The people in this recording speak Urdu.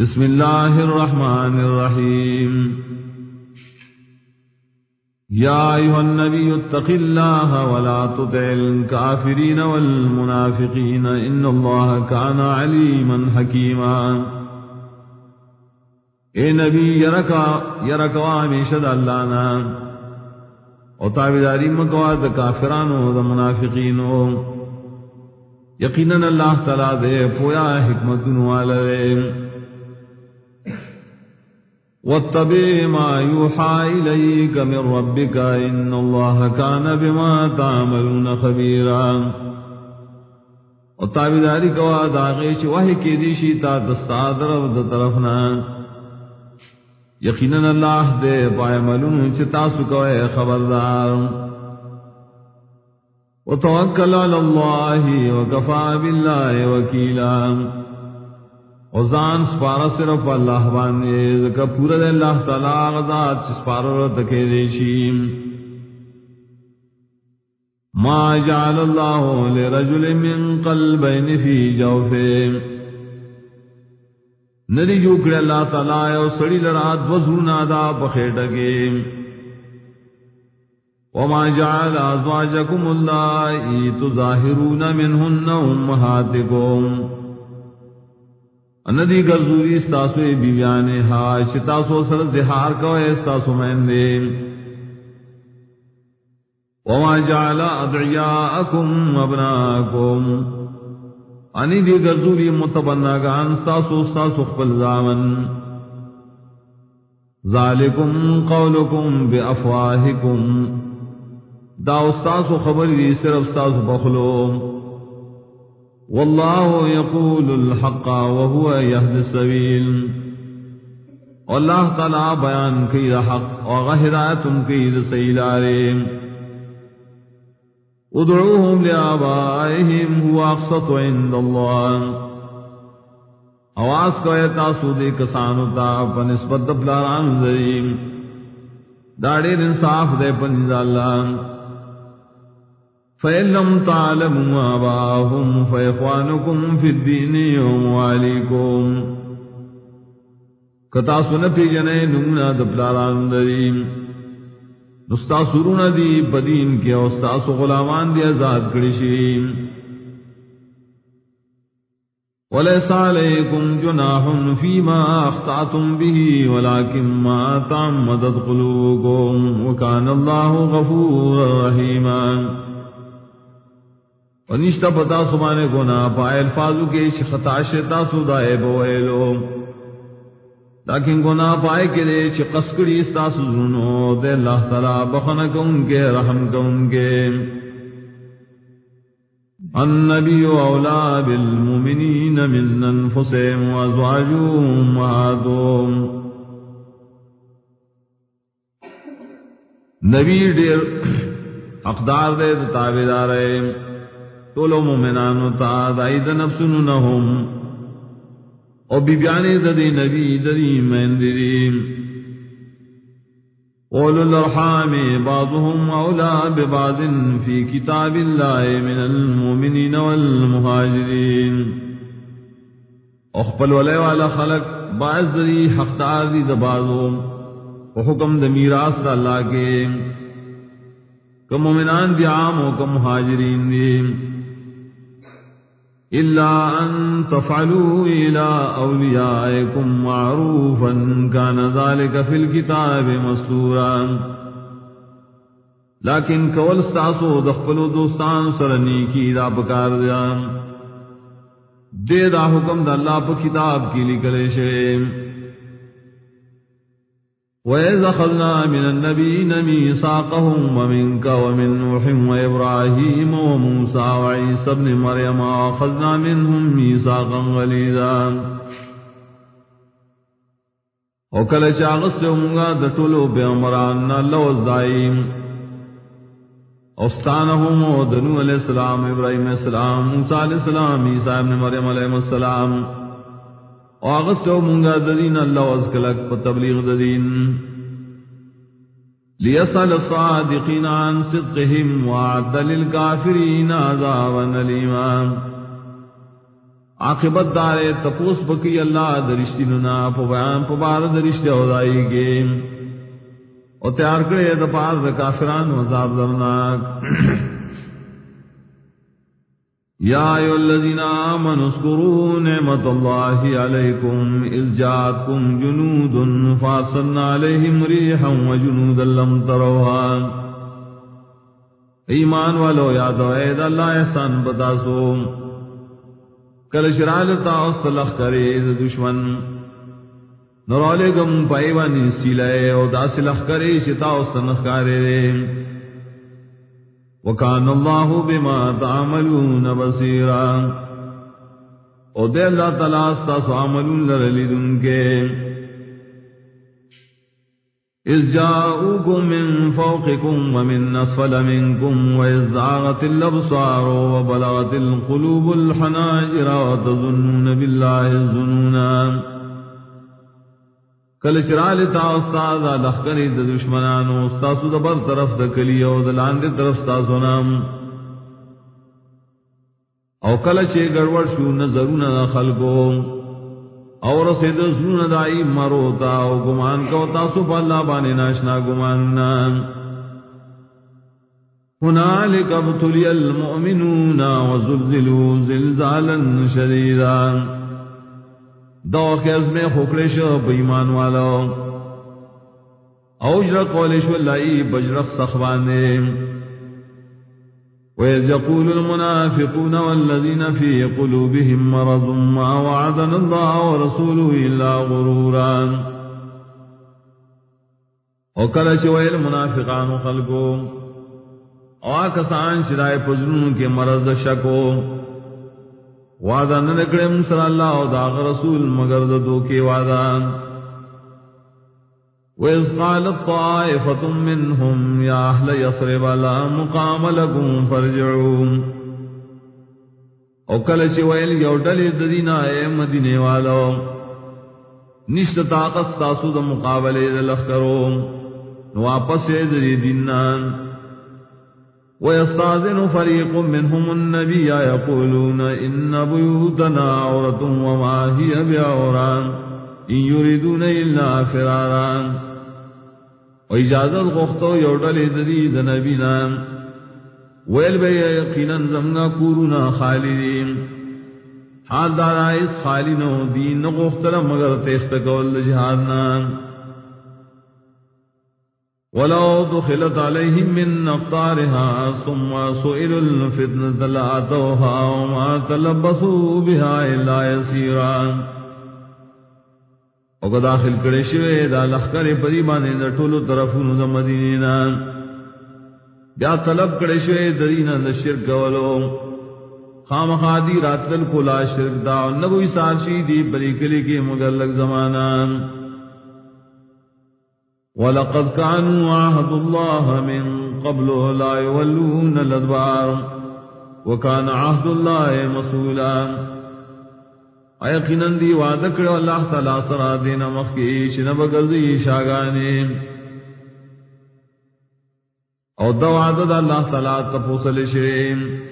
بسم الله الرحمن الرحيم يا أيها النبي اتق الله ولا تطع الكافرين والمنافقين إن الله كان عليما حكيما اے نبی، یرکا، یرکوا ہمیشہ دا اللہ نا۔ او تابداری مکوا دا کافرانو دا منافقینو۔ یقیناً اللہ تعالی دے پویا حکمت نوالے واتبع ما يوحى إليك من ربك إن الله كان بما تعملون خبيرا. وتابداری کوا، داغیش، وحی کی دیشی تا دستادر و دطرفنا یقیناً اللہ دے پائے ملون چتا سکوئے خبردار. وتوکل علی اللہ وکفا باللہ وکیلا. وزان سپارا صرف اللہ بانے ذکا پورا دے اللہ تعالی غزات سپارا رتکے دیشیم ما جعل اللہ لرجل من قلبین فی جوفیم ندی جوکڑے اللہ تعالی او سڑی لرات وزرنا دا بخیٹکے وما جعل ازواجکم اللہ تظاہرون منہن امہاتکم ندی گرزوری استاسو بیویانے ہا چتاسو سر زہار کو استاسو مہندے وما جعل ادعیاءکم ابناکم۔ انی دی گرزوری متبناگان ساسو ساسو خپل زامن۔ ذالکم قولکم بی افواہکم دا استاسو خبری صرف ساسو بخلو۔ واللہ یقول الحق وهو یهد السبیل۔ واللہ تعالی بیان کی حق اور وغہدایتم کی سیلاریم ادعوهم لآبائهم هو اقسط عند الله آواز کو تاسو دے کسانو تا پنسبت دبلاران ذریم داڑے انصاف دے پنز اللہ۔ فَإِن لَّمْ تَعْلَمُوا آبَاءَهُمْ فَإِخْوَانُكُمْ فِي الدِّينِ وَمَوَالِيكُمْ کتا سن پی جنے نمنا دبلاران ذریم نستا سرون دی بدین کے استاس غلامان دی آزاد کڑشیم وليس عليكم جناح فيما أخطأتم به ولكن ما تعمدت قلوبكم وكان الله غفورا رحيما۔ اور ونشتا پتا سمانے گنا پائے الفاظو کے خطا شتا سدائے بوئلو لیکن گناہ پائے کے لیے چھ قسکڑی استاس زنو دے اللہ تعالی بخن کن کے رحم کن کے النبی اولا بالمؤمنین من انفسهم وازواجهم وآدوم نبی دیر اقدار دے تابدار تولو مومنانو تا دائی نفسنو نہم او بیبیانے ددی نبی ددی مندریم اولو الارحام بعضهم اولا ببعض في كتاب الله من المؤمنين والمهاجرين اخبل ولی والا خلق بعض ذری حقدار دی دبازو وحکم دمیراس دا اللہ کے کم مومنان دی عام و کم مہاجرین دی إلا أن تفعلوا إلى أوليائكم معروفا كان ذلك في الكتاب مسطورا لكن کول استاسو دخلو دوستان سرنی کی دا پکار دیا دے دا حکم دا اللہ پا کتاب کی لکلے شیم وَإِذْ أَخَذْنَا مِنَ النَّبِيِّينَ مِيثَاقَهُمْ وَمِنكَ وَمِن نُوحٍ وَإِبْرَاهِيمَ وَمُوسَىٰ وَعِيسَى ابْنِ مَرْيَمَ وَأَخَذْنَا مِنْهُم مِيثَاقًا غَلِيظًا. وکل چاغس ہونگا دٹولو پیغمبران اللہ وزائیم ودنو علیہ السلام ابراہیم علیہ السلام موسیٰ علیہ السلام عیسیٰ ابن مریم علیہ السلام. واغستو منگا ددین اللہ وزکلک پا تبلیغ ددین لیسال الصادقین عن صدقهم وعد للکافرین عذابا نلیما عاقبت دارے تپوس بکی اللہ درشتی ننا پو بیان پو بار درشتی ہو دائی گے اور تیار کرے دپار دا کافران وزاب درناک. یا ایو الذین آمنوا اذکروا نعمت اللہ علیکم اذ جاءتکم جنود فاصلنا علیہم ریحا وجنودا لم تروها ایمان والو، یاد اے اللہ احسان بتا سو۔ کل شرال تاؤس لخ کرے دشمن۔ نرالے گم پائیوانی سیلے، او داس لخ کرے شتاؤس نخکارے وکان اللہ بما تعملون بصیرا۔ او دے اللہ تعالیٰ ستاسو عملون لرلیدن کے۔ إذ جاءوكم من فوقكم ومن أسفل منكم وإذ زاغت الأبصار وبلغت القلوب الحناجر وتظنون بالله الظنونا۔ کل چرال تا استاد لخکری د دشمنانو استاسو د بر طرف د کلی او د لاندې طرف تاسو نام. او کله چې ګړوړ شو نظرونه خلقو اور سے دسون دائی مروتا او گمان کو تاسو پا اللہ بانے ناشنا گماننا هنالك ابتلي المؤمنون وزلزلوا زلزالا شديدا دو خیز میں خوکڑے شو بیمان والو اوجر قولش واللہی بجرق سخوانے۔ وإذ يقول المنافقون والذين في قلوبهم مرض ما وعدنا الله ورسوله إلا غرورا۔ وقال شوئے المنافقان خلقو وآکسان شرائے پجنون کے مرض شکو۔ وعدہ ننکڑے مصر اللہ و داغ رسول مگر دو کے وعدہ۔ وإذ قالت طائفة منهم، يا أهل يصرب لا مقام لكم فارجعون او کل چی ویل، یو ڈلی ددینا اے مدینے والو، نشت طاقت ساسو دا مقابلے واپس دری دینان ويستاذن فريق منهم النبي يقولون إن بيوتنا عورة وما هي بعوران إن يريدون إلا فراران. و اجازت غختو یو ڈلی ددی دنبینا ویل بے یقینا زمنا کورونا خالدین حال دارا اس خالینو دین غختل مگر تیخت کول جہادنا ولو دخلت علیہم من اقطارها ثم سئل الفتنة لآتوها وما تلبسوا بها إلا يسيران او داخل کرے شوے دا لخکر پری بانے دا ٹولو طرفونو دا مدینینا بیا طلب کرے شوے درینا دا شرک ولو خام خادی راتل کو لا شرک دا نبوی سارشی دی پری کلی کے مگلک زمانا وَلَقَدْ كَانُوا عَهْدُ اللَّهَ مِن قَبْلُ لَا يُوَلُّونَ الْأَدْبَارَ وَكَانَ عَهْدُ اللَّهِ مَسْئُولًا یقیناً دی وعدہ کرو اللہ تعالی سرا دینا مخکیش نہ بگردی او دو وعدہ دا اللہ تعالی تپوسل شریم.